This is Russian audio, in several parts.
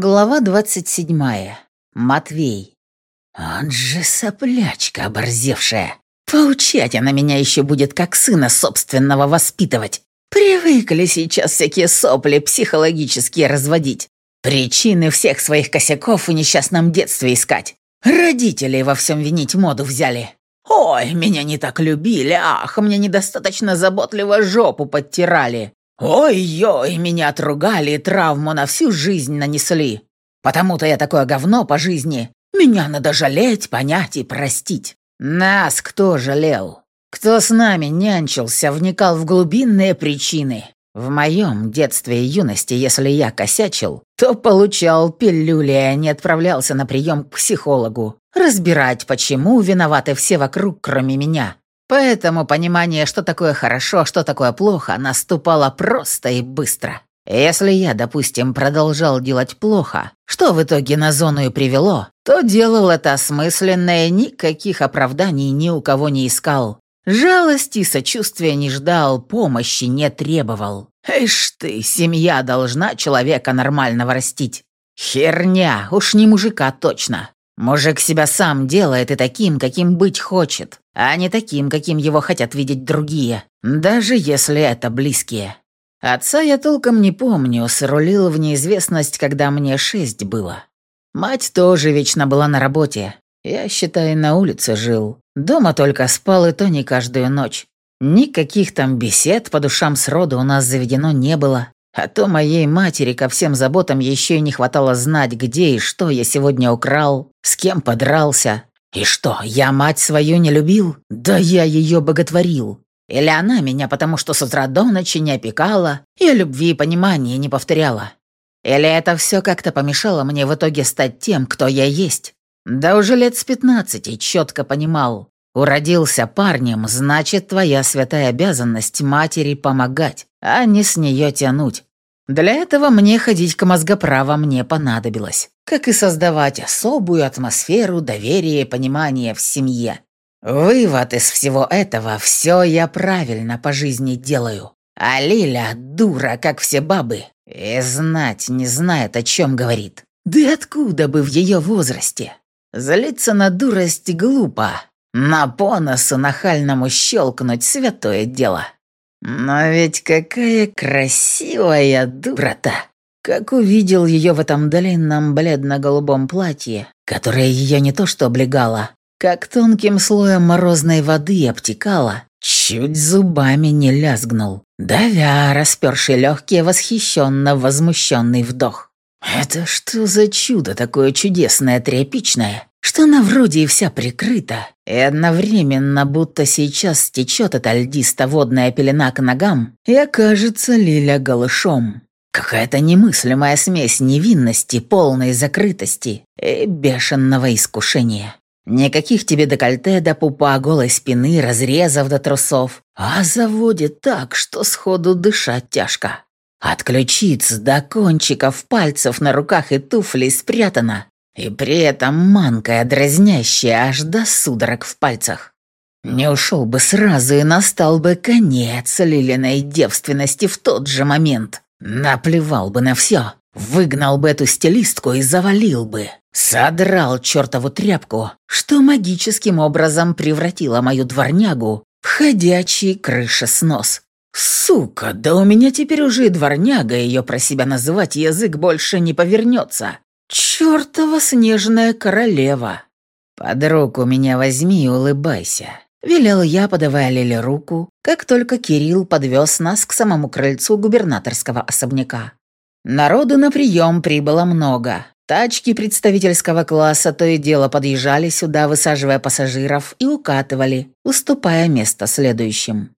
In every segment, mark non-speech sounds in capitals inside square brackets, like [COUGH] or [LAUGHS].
Глава двадцать седьмая. Матвей. Он же соплячка оборзевшая. Поучать она меня еще будет как сына собственного воспитывать. Привыкли сейчас всякие сопли психологические разводить. Причины всех своих косяков в несчастном детстве искать. Родителей во всем винить моду взяли. Ой, меня не так любили, ах, мне недостаточно заботливо жопу подтирали. Ой-ой, меня отругали и травму на всю жизнь нанесли. Потому-то я такое говно по жизни. Меня надо жалеть, понять и простить. Нас кто жалел? Кто с нами нянчился, вникал в глубинные причины? В моем детстве и юности, если я косячил, то получал пилюли, а не отправлялся на прием к психологу. Разбирать, почему виноваты все вокруг, кроме меня. Поэтому понимание, что такое хорошо, что такое плохо, наступало просто и быстро. Если я, допустим, продолжал делать плохо, что в итоге на зону и привело, то делал это осмысленно и никаких оправданий ни у кого не искал. Жалости, сочувствия не ждал, помощи не требовал. Эш ты, семья должна человека нормального растить. Херня, уж не мужика точно. Мужик себя сам делает и таким, каким быть хочет а не таким, каким его хотят видеть другие, даже если это близкие. Отца я толком не помню, срулил в неизвестность, когда мне шесть было. Мать тоже вечно была на работе. Я, считай, на улице жил. Дома только спал, и то не каждую ночь. Никаких там бесед по душам сроду у нас заведено не было. А то моей матери ко всем заботам еще и не хватало знать, где и что я сегодня украл, с кем подрался, и что, я мать свою не любил? Да я ее боготворил. Или она меня потому, что с утра до ночи не опекала и любви и понимания не повторяла? Или это все как-то помешало мне в итоге стать тем, кто я есть? Да уже лет с пятнадцати четко понимал. Уродился парнем, значит, твоя святая обязанность матери помогать, а не с нее тянуть. Для этого мне ходить к мозгоправам не понадобилось, как и создавать особую атмосферу доверия и понимания в семье. Вывод из всего этого – все я правильно по жизни делаю. А Лиля – дура, как все бабы, и знать не знает, о чем говорит. Да откуда бы в ее возрасте? Злиться на дурость глупо, на поносу нахальному щелкнуть святое дело. Но ведь какая красивая дура-то! Как увидел ее в этом длинном бледно-голубом платье, которое ее не то что облегало, как тонким слоем морозной воды обтекало, чуть зубами не лязгнул, давя расперший легкий восхищенно возмущенный вдох. «Это что за чудо такое чудесное, тряпичное? Что она вроде и вся прикрыта, и одновременно будто сейчас стечет эта льдисто-водная пелена к ногам и окажется Лиля голышом. Какая-то немыслимая смесь невинности, полной закрытости и бешеного искушения. Никаких тебе декольте до пупа, голой спины, разрезов до трусов, а заводит так, что сходу дышать тяжко. От ключиц до кончиков пальцев на руках и туфлей спрятано и при этом манкая, дразнящая аж до судорог в пальцах. Не ушел бы сразу и настал бы конец Лилиной девственности в тот же момент. Наплевал бы на все, выгнал бы эту стилистку и завалил бы. Содрал чертову тряпку, что магическим образом превратила мою дворнягу в ходячий крышеснос. Сука, да у меня теперь уже и дворняга ее про себя называть язык больше не повернется. «Чёртова снежная королева!» «Под руку меня возьми и улыбайся», — велел я, подавая Лиле руку, как только Кирилл подвез нас к самому крыльцу губернаторского особняка. Народу на прием прибыло много. Тачки представительского класса то и дело подъезжали сюда, высаживая пассажиров, и укатывали, уступая место следующим.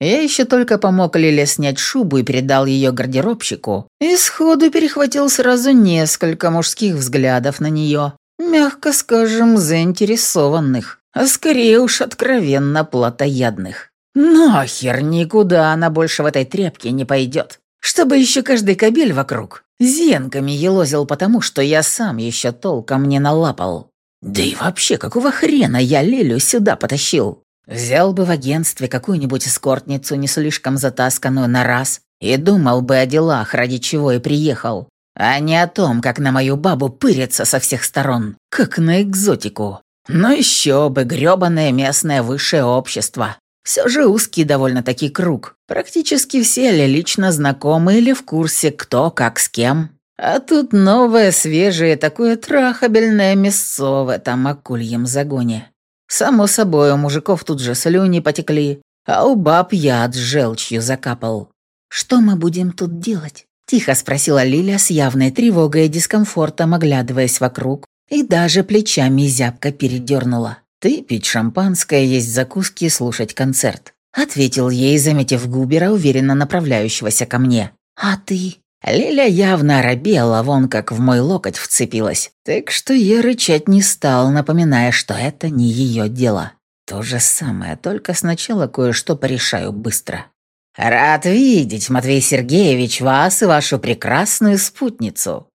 Я еще только помог Лиле снять шубу и передал ее гардеробщику, и сходу перехватил сразу несколько мужских взглядов на нее, мягко скажем, заинтересованных, а скорее уж откровенно плотоядных. Нахер никуда она больше в этой тряпке не пойдет. Чтобы еще каждый кабель вокруг зенками елозил потому, что я сам еще толком не налапал. Да и вообще, какого хрена я Лилю сюда потащил? Взял бы в агентстве какую-нибудь эскортницу, не слишком затасканную на раз, и думал бы о делах, ради чего и приехал. а не о том, как на мою бабу пырятся со всех сторон, как на экзотику. Но еще бы, грёбаное местное высшее общество. Все же узкий довольно-таки круг. Практически все ли лично знакомы или в курсе, кто как с кем. А тут новое, свежее, такое трахабельное мясо в этом акульем загоне. Само собой, у мужиков тут же слюни потекли, а у баб яд с желчью закапал. «Что мы будем тут делать?» – тихо спросила Лиля с явной тревогой и дискомфортом, оглядываясь вокруг, и даже плечами зябко передернула. «Ты пить шампанское, есть закуски и слушать концерт», – ответил ей, заметив Губера, уверенно направляющегося ко мне. «А ты?» Лиля явно оробела, вон как в мой локоть вцепилась. Так что я рычать не стал, напоминая, что это не ее дело. То же самое, только сначала кое-что порешаю быстро. «Рад видеть, Матвей Сергеевич, вас и вашу прекрасную спутницу!»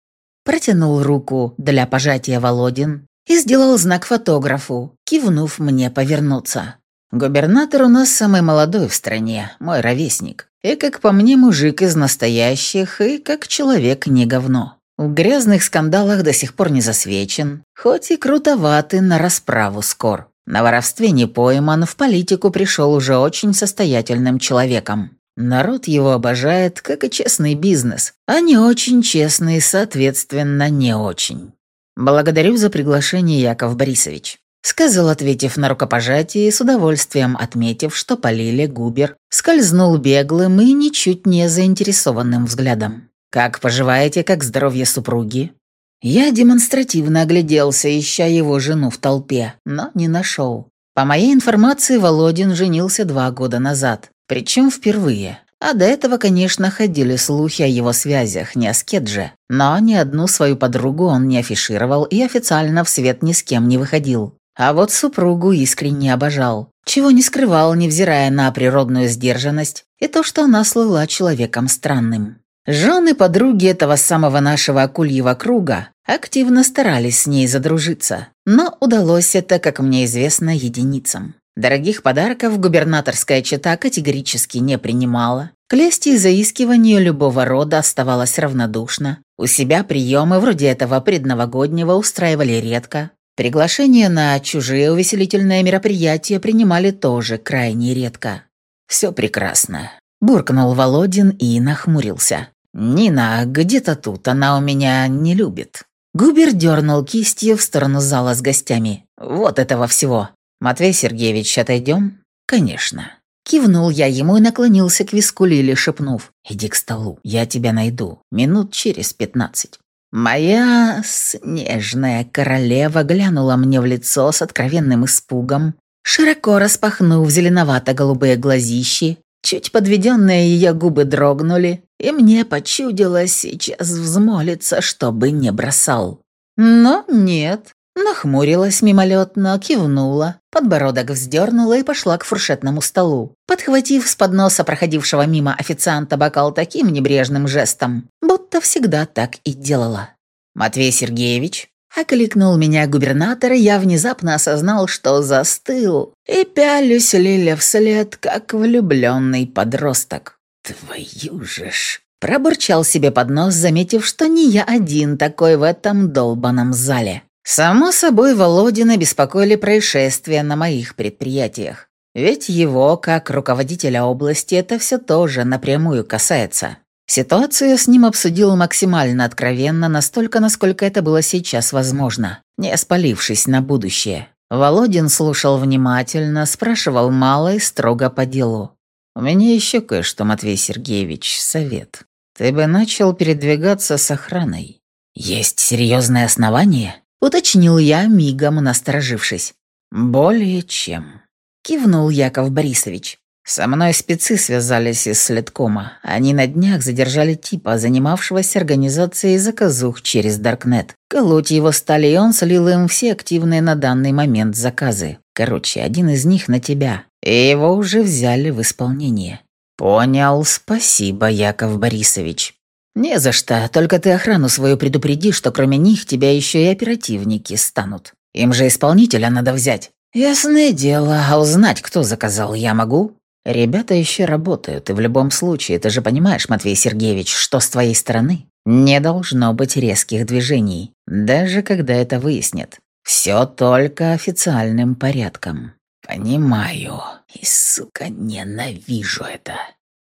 Протянул руку для пожатия Володин и сделал знак фотографу, кивнув мне повернуться. Губернатор у нас самый молодой в стране, мой ровесник. И, как по мне, мужик из настоящих, и как человек не говно. В грязных скандалах до сих пор не засвечен, хоть и крутоватый на расправу скор. На воровстве не пойман, в политику пришел уже очень состоятельным человеком. Народ его обожает, как и честный бизнес, а не очень честный, соответственно, не очень. Благодарю за приглашение, Яков Борисович. Сказал, ответив на рукопожатие, и с удовольствием отметив, что по Лиле Губер скользнул беглым и ничуть не заинтересованным взглядом. «Как поживаете, как здоровье супруги?» Я демонстративно огляделся, ища его жену в толпе, но не нашел. По моей информации, Володин женился два года назад, причем впервые. А до этого, конечно, ходили слухи о его связях, не о скетже. Но ни одну свою подругу он не афишировал и официально в свет ни с кем не выходил. А вот супругу искренне обожал, чего не скрывал, невзирая на природную сдержанность и то, что она слыла человеком странным. Жены подруги этого самого нашего акульего круга активно старались с ней задружиться, но удалось это, как мне известно, единицам. Дорогих подарков губернаторская чета категорически не принимала. К лести и заискиванию любого рода оставалась равнодушна. У себя приемы вроде этого предновогоднего устраивали редко, Приглашения на чужие увеселительные мероприятия принимали тоже крайне редко. «Все прекрасно», – буркнул Володин и нахмурился. «Нина где-то тут, она у меня не любит». Губер дернул кистью в сторону зала с гостями. «Вот этого всего. Матвей Сергеевич, отойдем?» «Конечно». Кивнул я ему и наклонился к виску Лили, шепнув. «Иди к столу, я тебя найду. Минут через пятнадцать». Моя снежная королева глянула мне в лицо с откровенным испугом, широко распахнув зеленовато-голубые глазищи, чуть подведенные ее губы дрогнули, и мне почудилось сейчас взмолиться, чтобы не бросал. Но нет, Нахмурилась мимолетно, кивнула, подбородок вздернула и пошла к фуршетному столу, подхватив с подноса проходившего мимо официанта бокал таким небрежным жестом, будто всегда так и делала. «Матвей Сергеевич?» Окликнул меня губернатор, и я внезапно осознал, что застыл, и пялюсь Лиля вслед, как влюбленный подросток. «Твою же ж!» Пробурчал себе под нос, заметив, что не я один такой в этом долбанном зале. Само собой, Володина беспокоили происшествия на моих предприятиях. Ведь его, как руководителя области, это все тоже напрямую касается. Ситуацию с ним обсудил максимально откровенно, настолько, насколько это было сейчас возможно, не спалившись на будущее. Володин слушал внимательно, спрашивал мало и строго по делу. «У меня еще кое-что, Матвей Сергеевич, совет. Ты бы начал передвигаться с охраной. Есть серьезное основание?» Уточнил я, мигом насторожившись. «Более чем», — кивнул Яков Борисович. «Со мной спецы связались из следкома. Они на днях задержали типа, занимавшегося организацией заказух через Даркнет. Колоть его стали, и он слил им все активные на данный момент заказы. Короче, один из них на тебя. И его уже взяли в исполнение». «Понял, спасибо, Яков Борисович». «Не за что, только ты охрану свою предупреди, что кроме них тебя еще и оперативники станут. Им же исполнителя надо взять». «Ясное дело, а узнать, кто заказал, я могу?» «Ребята еще работают, и в любом случае, ты же понимаешь, Матвей Сергеевич, что с твоей стороны Не должно быть резких движений, даже когда это выяснят. Все только официальным порядком. Понимаю. И, сука, ненавижу это.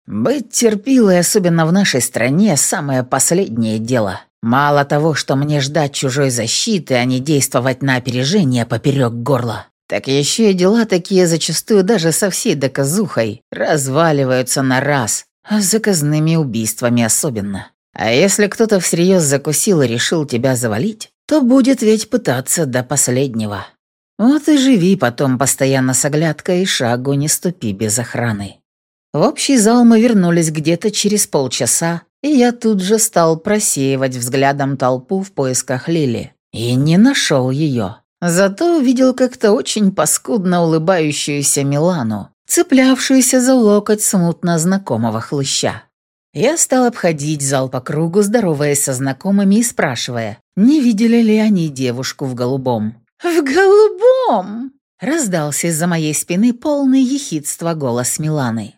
Быть терпилой, особенно в нашей стране, самое последнее дело. Мало того, что мне ждать чужой защиты, а не действовать на опережение поперек горла, так еще и дела такие зачастую даже со всей доказухой разваливаются на раз, а с заказными убийствами особенно. А если кто-то всерьез закусил и решил тебя завалить, то будет ведь пытаться до последнего. Вот и живи потом постоянно с оглядкой и шагу не ступи без охраны. В общий зал мы вернулись где-то через полчаса, и я тут же стал просеивать взглядом толпу в поисках Лили. И не нашел ее. Зато увидел как-то очень паскудно улыбающуюся Милану, цеплявшуюся за локоть смутно знакомого хлыща. Я стал обходить зал по кругу, здороваясь со знакомыми и спрашивая, не видели ли они девушку в голубом. «В голубом!» – раздался из-за моей спины полный ехидства голос Миланы.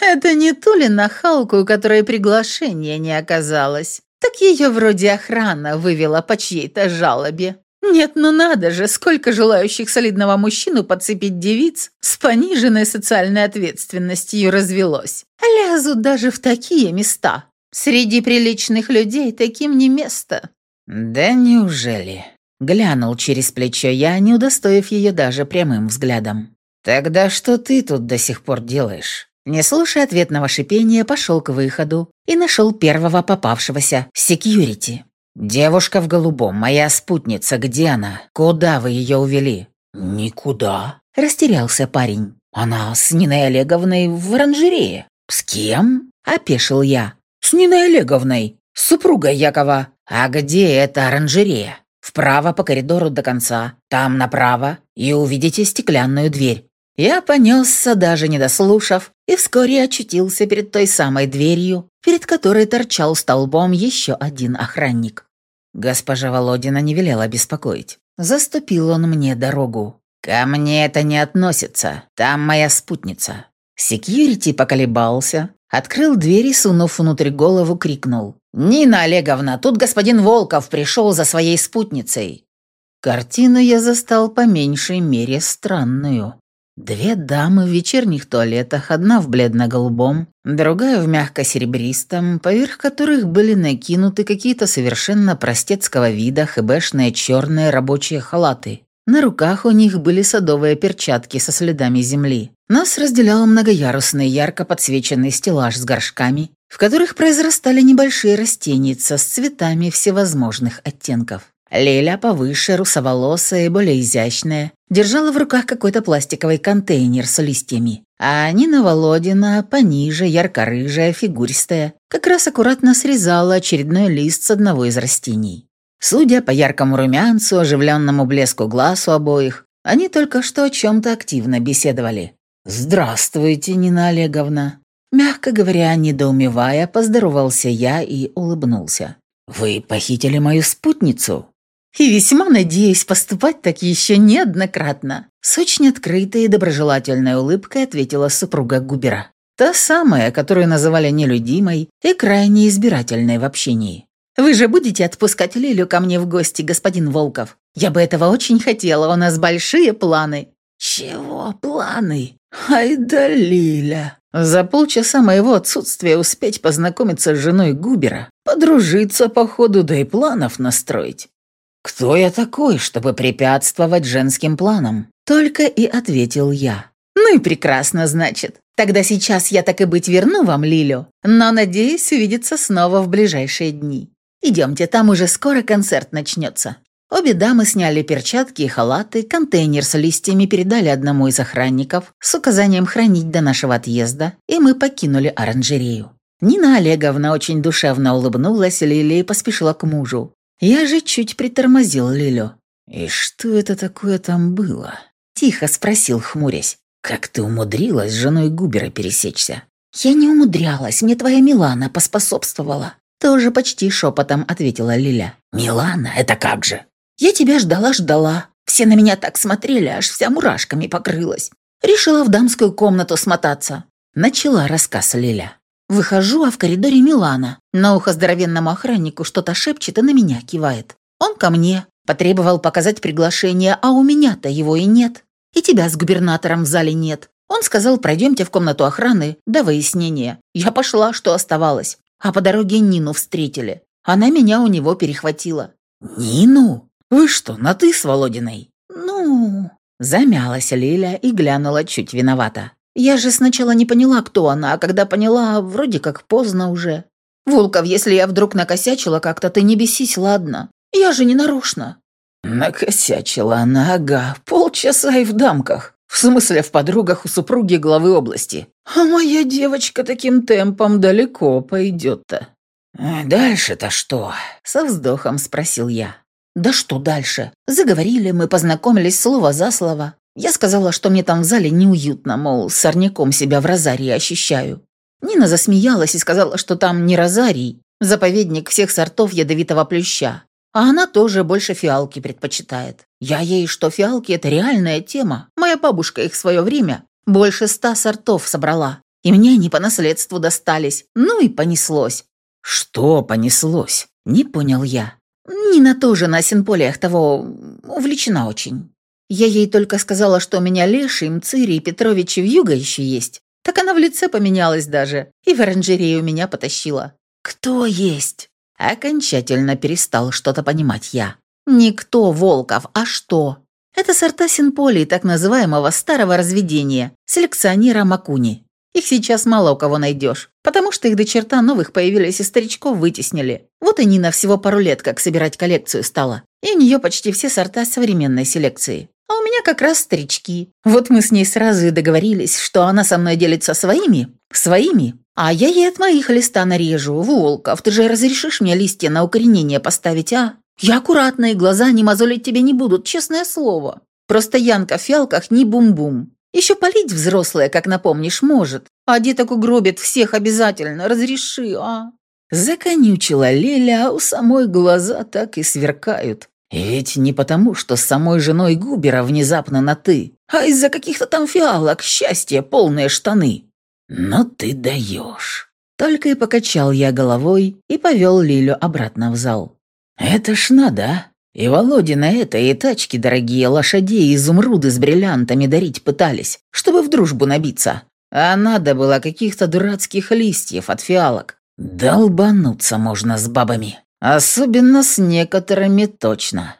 «Это не ту ли нахалку, у которой приглашения не оказалось? Так ее вроде охрана вывела по чьей-то жалобе. Нет, ну надо же, сколько желающих солидного мужчину подцепить девиц с пониженной социальной ответственностью развелось. Лязут даже в такие места. Среди приличных людей таким не место. Да неужели? Глянул через плечо я, не удостоив ее даже прямым взглядом. «Тогда что ты тут до сих пор делаешь?» Не слушая ответного шипения, пошел к выходу и нашел первого попавшегося – секьюрити. «Девушка в голубом, моя спутница, где она? Куда вы ее увели?» «Никуда», – растерялся парень. «Она с Ниной Олеговной в оранжерее». «С кем?» – опешил я. «С Ниной Олеговной, супругой Якова. А где эта оранжерея?» «Вправо по коридору до конца, там направо, и увидите стеклянную дверь». Я понесся, даже не дослушав, и вскоре очутился перед той самой дверью, перед которой торчал столбом еще один охранник. Госпожа Володина не велела беспокоить. Заступил он мне дорогу. «Ко мне это не относится. Там моя спутница». Секьюрити поколебался, открыл дверь и, сунув внутрь голову, крикнул. «Нина Олеговна, тут господин Волков пришел за своей спутницей». Картину я застал по меньшей мере странную. Две дамы в вечерних туалетах, одна в бледно-голубом, другая в мягко-серебристом, поверх которых были накинуты какие-то совершенно простецкого вида хэбэшные черные рабочие халаты. На руках у них были садовые перчатки со следами земли. Нас разделял многоярусный ярко подсвеченный стеллаж с горшками, в которых произрастали небольшие растеница с цветами всевозможных оттенков. Леля повыше, русоволосая и более изящная, держала в руках какой-то пластиковый контейнер с листьями. А Нина Володина, пониже, ярко-рыжая, фигуристая, как раз аккуратно срезала очередной лист с одного из растений. Судя по яркому румянцу, оживленному блеску глаз у обоих, они только что о чем-то активно беседовали. «Здравствуйте, Нина Олеговна!» Мягко говоря, недоумевая, поздоровался я и улыбнулся. «Вы похитили мою спутницу?» И весьма надеюсь поступать так еще неоднократно. С очень открытой и доброжелательной улыбкой ответила супруга Губера. Та самая, которую называли нелюдимой и крайне избирательной в общении. «Вы же будете отпускать Лилю ко мне в гости, господин Волков? Я бы этого очень хотела, у нас большие планы». «Чего планы? Ай да Лиля!» За полчаса моего отсутствия успеть познакомиться с женой Губера, подружиться по ходу, да и планов настроить. «Кто я такой, чтобы препятствовать женским планам?» Только и ответил я. «Ну и прекрасно, значит. Тогда сейчас я так и быть верну вам Лилю, но надеюсь увидеться снова в ближайшие дни. Идемте, там уже скоро концерт начнется». Обе дамы сняли перчатки и халаты, контейнер с листьями передали одному из охранников с указанием хранить до нашего отъезда, и мы покинули оранжерею. Нина Олеговна очень душевно улыбнулась Лиле и поспешила к мужу. Я же чуть притормозил Лилю. «И что это такое там было?» Тихо спросил, хмурясь. «Как ты умудрилась с женой Губера пересечься?» «Я не умудрялась, мне твоя Милана поспособствовала». Тоже почти шепотом ответила Лиля. «Милана, это как же?» «Я тебя ждала-ждала. Все на меня так смотрели, аж вся мурашками покрылась. Решила в дамскую комнату смотаться». Начала рассказ Лиля. Выхожу, а в коридоре Милана. На ухо здоровенному охраннику что-то шепчет и на меня кивает. Он ко мне. Потребовал показать приглашение, а у меня-то его и нет. И тебя с губернатором в зале нет. Он сказал, пройдемте в комнату охраны до выяснения. Я пошла, что оставалось. А по дороге Нину встретили. Она меня у него перехватила. «Нину? Вы что, на «ты» с Володиной?» «Ну...» Замялась Лиля и глянула чуть виновата. «Я же сначала не поняла, кто она, а когда поняла, вроде как поздно уже. Волков, если я вдруг накосячила как-то, ты не бесись, ладно? Я же не нарочно». Накосячила она, ага, полчаса и в дамках. В смысле, в подругах у супруги главы области. А моя девочка таким темпом далеко пойдет-то. «А «Дальше-то что?» – со вздохом спросил я. «Да что дальше? Заговорили мы, познакомились слово за слово. Я сказала, что мне там в зале неуютно, мол, сорняком себя в розарии ощущаю. Нина засмеялась и сказала, что там не розарий, заповедник всех сортов ядовитого плюща. А она тоже больше фиалки предпочитает. Я ей, что фиалки – это реальная тема. Моя бабушка их в свое время больше ста сортов собрала. И мне они по наследству достались. Ну и понеслось. «Что понеслось?» – не понял я. Нина тоже на синполиях того увлечена очень. Я ей только сказала, что у меня Леший, Петрович и Вьюга еще есть. Так она в лице поменялась даже и в оранжерею меня потащила. «Кто есть?» Окончательно перестал что-то понимать я. «Никто, Волков, а что?» Это сорта синполии так называемого старого разведения, селекционера Макуни. Их сейчас мало у кого найдешь, потому что их до черта новых появились и старичков вытеснили. Вот и Нина всего пару лет как собирать коллекцию стала. И у нее почти все сорта современной селекции. А у меня как раз старички. Вот мы с ней сразу и договорились, что она со мной делится своими, своими, а я ей от моих листа нарежу. Волков, ты же разрешишь мне листья на укоренение поставить, а? Я аккуратно, и глаза не мозолить тебе не будут, честное слово. Просто Янка в фиалках не бум-бум. Еще полить взрослая, как напомнишь, может. А деток угробит всех обязательно. Разреши, а?» Законючила Леля, а у самой глаза так и сверкают. И ведь не потому, что с самой женой Губера внезапно на «ты», а из-за каких-то там фиалок, счастья, полные штаны. Но ты даешь. Только и покачал я головой и повел Лилю обратно в зал. Это ж надо, а? И Володина это, и тачки дорогие, лошадей, изумруды с бриллиантами дарить пытались, чтобы в дружбу набиться. А надо было каких-то дурацких листьев от фиалок. Долбануться можно с бабами. Особенно с некоторыми точно.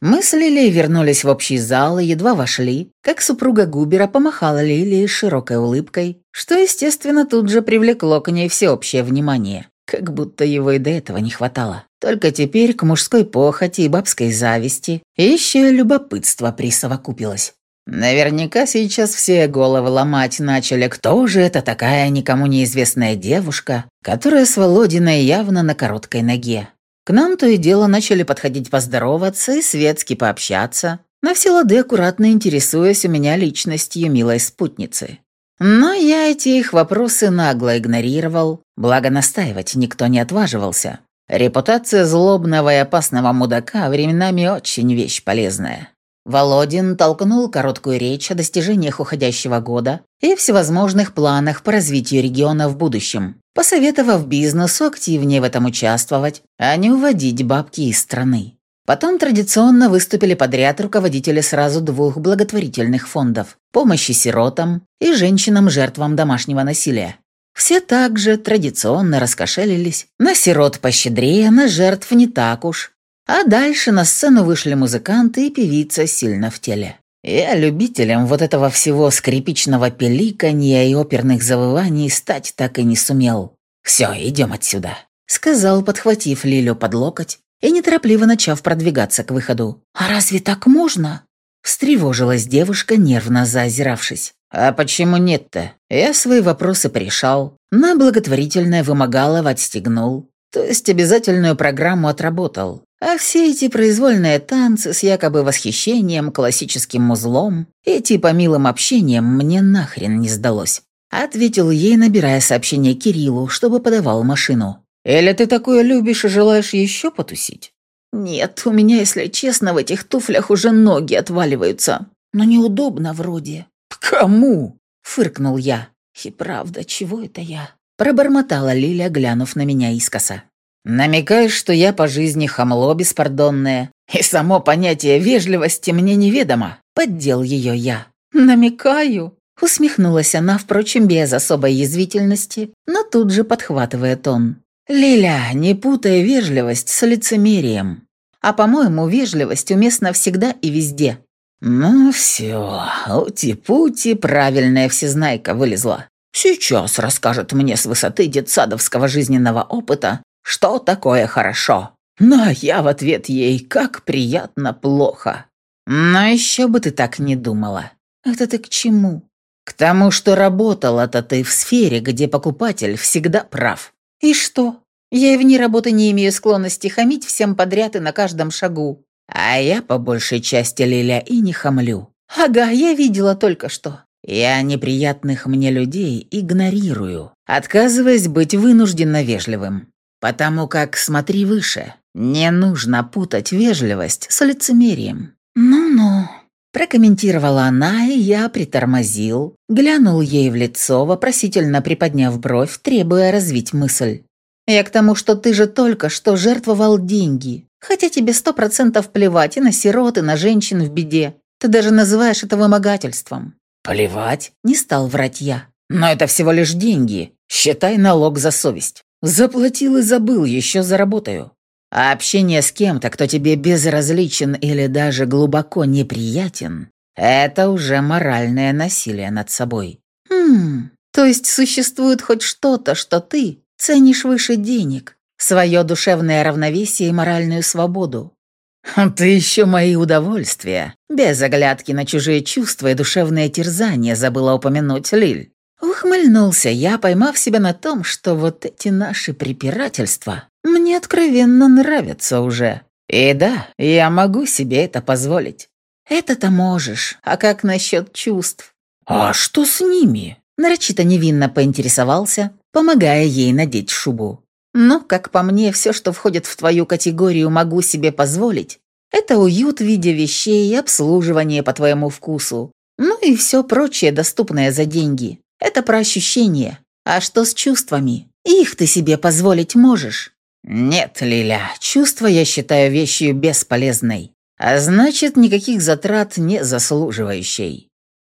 Мы с Лилией вернулись в общий зал и едва вошли, как супруга Губера помахала Лилии широкой улыбкой, что, естественно, тут же привлекло к ней всеобщее внимание, как будто его и до этого не хватало. Только теперь к мужской похоти и бабской зависти еще и любопытство присовокупилось. Наверняка сейчас все головы ломать начали, кто же это такая никому неизвестная девушка, которая с Володиной явно на короткой ноге. К нам то и дело начали подходить поздороваться и светски пообщаться, на все лады аккуратно интересуясь у меня личностью милой спутницы. Но я эти их вопросы нагло игнорировал, благо настаивать никто не отваживался. Репутация злобного и опасного мудака временами очень вещь полезная. Володин толкнул короткую речь о достижениях уходящего года и всевозможных планах по развитию региона в будущем, посоветовав бизнесу активнее в этом участвовать, а не уводить бабки из страны. Потом традиционно выступили подряд руководители сразу двух благотворительных фондов – помощи сиротам и женщинам-жертвам домашнего насилия. Все также традиционно раскошелились. На сирот пощедрее, на жертв не так уж. А дальше на сцену вышли музыканты и певица сильно в теле. Я любителем вот этого всего скрипичного пеликанья и оперных завываний стать так и не сумел. «Все, идем отсюда», — сказал, подхватив Лилю под локоть и неторопливо начав продвигаться к выходу. «А разве так можно?» Встревожилась девушка, нервно заозиравшись. «А почему нет-то? Я свои вопросы пришал, на благотворительное вымогалово отстегнул, то есть обязательную программу отработал. А все эти произвольные танцы с якобы восхищением, классическим музлом и типа милым общением мне нахрен не сдалось». Ответил ей, набирая сообщение Кириллу, чтобы подавал машину. «Или ты такое любишь и желаешь еще потусить?» «Нет, у меня, если честно, в этих туфлях уже ноги отваливаются. Но неудобно вроде». «Кому?» – фыркнул я. «И правда, чего это я?» пробормотала Лиля, глянув на меня искоса. «Намекаешь, что я по жизни хамло беспардонное, и само понятие вежливости мне неведомо», — поддел ее я. «Намекаю», — усмехнулась она, впрочем, без особой язвительности, но тут же подхватывая тон. «Лиля, не путай вежливость с лицемерием. А, по-моему, вежливость уместна всегда и везде». «Ну все, ути-пути, правильная всезнайка вылезла. Сейчас расскажет мне с высоты детсадовского жизненного опыта, что такое хорошо. Но я в ответ ей, как приятно плохо. Но еще бы ты так не думала. Это ты к чему? К тому, что работала-то ты в сфере, где покупатель всегда прав. И что? Я и вне работы не имею склонности хамить всем подряд и на каждом шагу. А я по большей части, Лиля, и не хамлю. Ага, я видела только что. Я неприятных мне людей игнорирую, отказываясь быть вынужденно вежливым. Потому как, смотри выше, не нужно путать вежливость с лицемерием. «Ну-ну», – прокомментировала она, и я притормозил, глянул ей в лицо, вопросительно приподняв бровь, требуя развить мысль. «Я к тому, что ты же только что жертвовал деньги, хотя тебе сто процентов плевать и на сирот, и на женщин в беде. Ты даже называешь это вымогательством. «Плевать?» – не стал врать я. «Но это всего лишь деньги. Считай налог за совесть. Заплатил и забыл, еще заработаю. А общение с кем-то, кто тебе безразличен или даже глубоко неприятен, это уже моральное насилие над собой». «Хм, то есть существует хоть что-то, что ты ценишь выше денег, свое душевное равновесие и моральную свободу. [LAUGHS] «Ты еще мои удовольствия, без оглядки на чужие чувства и душевные терзания забыла упомянуть, Лиль». Ухмыльнулся я, поймав себя на том, что вот эти наши препирательства мне откровенно нравятся уже. И да, я могу себе это позволить. Это-то можешь, а как насчет чувств? А что с ними? Нарочито невинно поинтересовался, помогая ей надеть шубу. Но, как по мне, все, что входит в твою категорию «могу себе позволить», это уют в виде вещей и обслуживание по твоему вкусу. Ну и все прочее, доступное за деньги. Это про ощущения. А что с чувствами? Их ты себе позволить можешь? Нет, Лиля, чувства я считаю вещью бесполезной. А значит, никаких затрат не заслуживающей.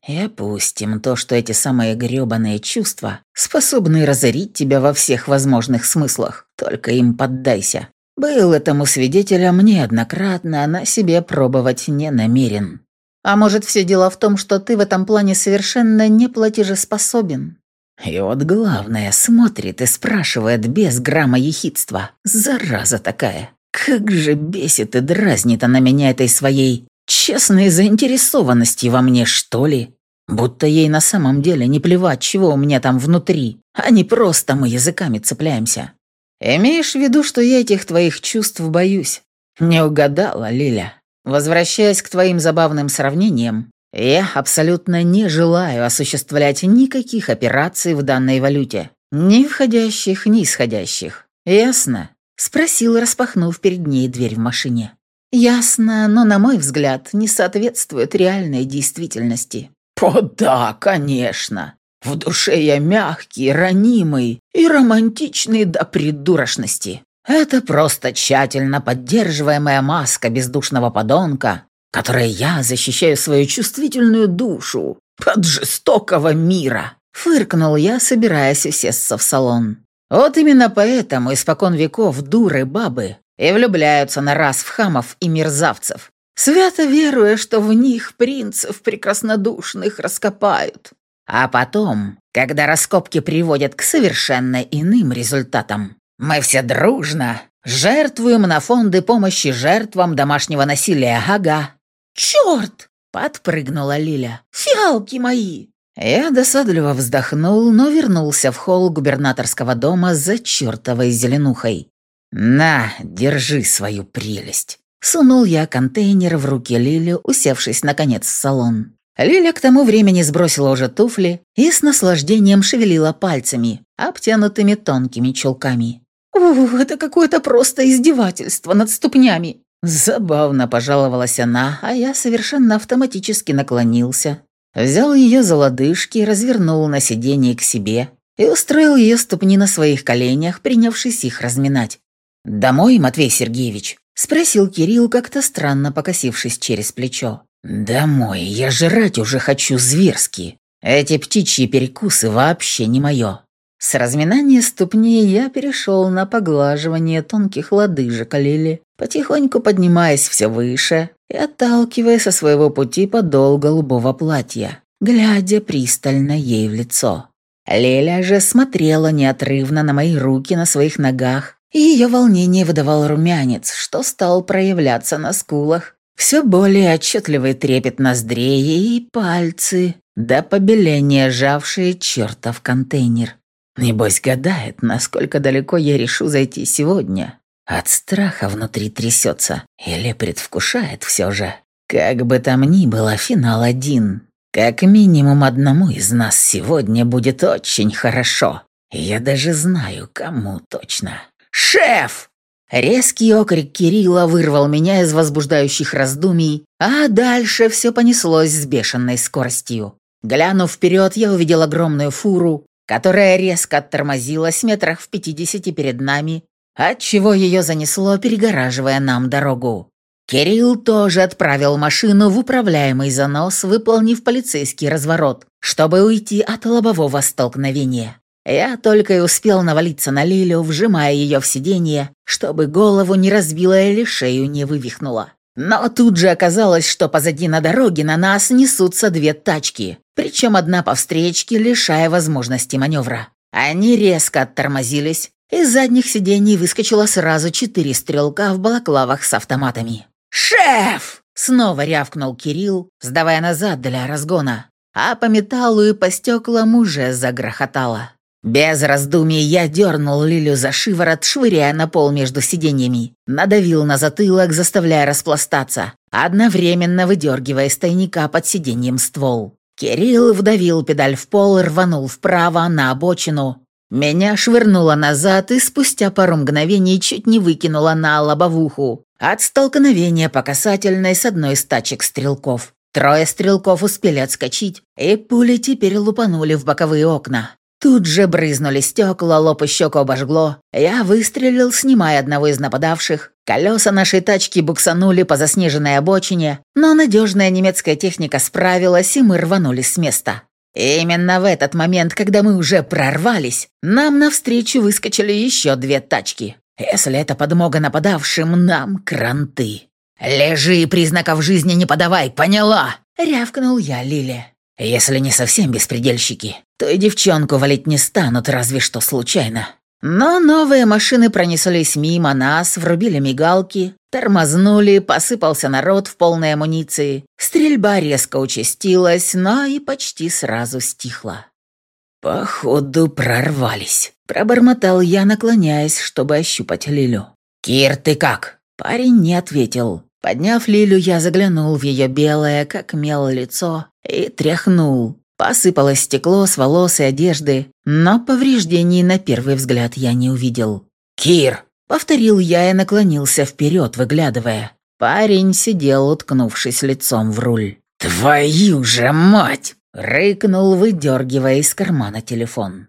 И опустим то, что эти самые грёбаные чувства способны разорить тебя во всех возможных смыслах. Только им поддайся. Был этому свидетелем неоднократно, а себе пробовать не намерен. А может, все дело в том, что ты в этом плане совершенно не платежеспособен? И вот главное, смотрит и спрашивает без грамма ехидства. Зараза такая. Как же бесит и дразнит она меня этой своей честной заинтересованностью во мне, что ли? Будто ей на самом деле не плевать, чего у меня там внутри, а не просто мы языками цепляемся. Имеешь в виду, что я этих твоих чувств боюсь? Не угадала, Лиля. Возвращаясь к твоим забавным сравнениям, я абсолютно не желаю осуществлять никаких операций в данной валюте. Ни входящих, ни исходящих. Ясно? Спросил, распахнув перед ней дверь в машине. Ясно, но, на мой взгляд, не соответствует реальной действительности. «О да, конечно. В душе я мягкий, ранимый и романтичный до придурочности. Это просто тщательно поддерживаемая маска бездушного подонка, которой я защищаю свою чувствительную душу от жестокого мира». Фыркнул я, собираясь усесться в салон. Вот именно поэтому испокон веков дуры бабы и влюбляются на раз в хамов и мерзавцев, свято веруя, что в них принцев прекраснодушных раскопают. А потом, когда раскопки приводят к совершенно иным результатам, мы все дружно жертвуем на фонды помощи жертвам домашнего насилия, ага. «Черт!» — подпрыгнула Лиля. «Фиалки мои!» Я досадливо вздохнул, но вернулся в холл губернаторского дома за чертовой зеленухой. «На, держи свою прелесть!» Сунул я контейнер в руки Лили, усевшись, наконец, в салон. Лиля к тому времени сбросила уже туфли и с наслаждением шевелила пальцами, обтянутыми тонкими чулками. «Ух, это какое-то просто издевательство над ступнями!» Забавно пожаловалась она, а я совершенно автоматически наклонился, взял ее за лодыжки, развернул на сиденье к себе и устроил ее ступни на своих коленях, принявшись их разминать. «Домой, Матвей Сергеевич?» – спросил Кирилл, как-то странно покосившись через плечо. «Домой, я жрать уже хочу зверски. Эти птичьи перекусы вообще не мое». С разминания ступней я перешел на поглаживание тонких лодыжек Лили, потихоньку поднимаясь все выше и отталкивая со своего пути подол голубого платья, глядя пристально ей в лицо. Леля же смотрела неотрывно на мои руки на своих ногах, и ее волнение выдавал румянец, что стал проявляться на скулах, все более отчетливый трепет ноздрей и пальцы, до побеления сжавшие чертов контейнер. Небось гадает, насколько далеко я решу зайти сегодня. От страха внутри трясется или предвкушает все же. Как бы там ни было, финал один. Как минимум одному из нас сегодня будет очень хорошо. Я даже знаю, кому точно. «Шеф!» Резкий окрик Кирилла вырвал меня из возбуждающих раздумий, а дальше все понеслось с бешеной скоростью. Глянув вперед, я увидел огромную фуру, которая резко оттормозилась метрах в пятидесяти перед нами, отчего ее занесло, перегораживая нам дорогу. Кирилл тоже отправил машину в управляемый занос, выполнив полицейский разворот, чтобы уйти от лобового столкновения. Я только и успел навалиться на Лилю, вжимая ее в сиденье, чтобы голову не разбила или шею не вывихнула. Но тут же оказалось, что позади на дороге на нас несутся две тачки, причем одна по встречке, лишая возможности маневра. Они резко оттормозились, из задних сидений выскочило сразу четыре стрелка в балаклавах с автоматами. «Шеф!» — снова рявкнул Кирилл, сдавая назад для разгона, а по металлу и по стеклам уже загрохотало. Без раздумий я дернул Лилю за шиворот, швыряя на пол между сиденьями. Надавил на затылок, заставляя распластаться, одновременно выдергивая из тайника под сиденьем ствол. Кирилл вдавил педаль в пол, рванул вправо, на обочину. Меня швырнуло назад и спустя пару мгновений чуть не выкинуло на лобовуху. От столкновения по касательной с одной из тачек стрелков. Трое стрелков успели отскочить, и пули теперь лупанули в боковые окна. Тут же брызнули стекла, лоб и щеку обожгло. Я выстрелил, снимая одного из нападавших. Колеса нашей тачки буксанули по заснеженной обочине, но надежная немецкая техника справилась, и мы рванули с места. Именно в этот момент, когда мы уже прорвались, нам навстречу выскочили еще две тачки. Если это подмога нападавшим, нам кранты. «Лежи, признаков жизни не подавай, поняла?» — рявкнул я Лиле. Если не совсем беспредельщики, то и девчонку валить не станут, разве что случайно. Но новые машины пронеслись мимо нас, врубили мигалки, тормознули, посыпался народ в полной амуниции. Стрельба резко участилась, но и почти сразу стихла. «Походу прорвались», — пробормотал я, наклоняясь, чтобы ощупать Лилю. «Кир, ты как?» Парень не ответил. Подняв Лилю, я заглянул в ее белое, как мел, лицо и тряхнул. Посыпалось стекло с волос и одежды, но повреждений на первый взгляд я не увидел. «Кир!» — повторил я и наклонился вперед, выглядывая. Парень сидел, уткнувшись лицом в руль. «Твою же мать!» — рыкнул, выдергивая из кармана телефон.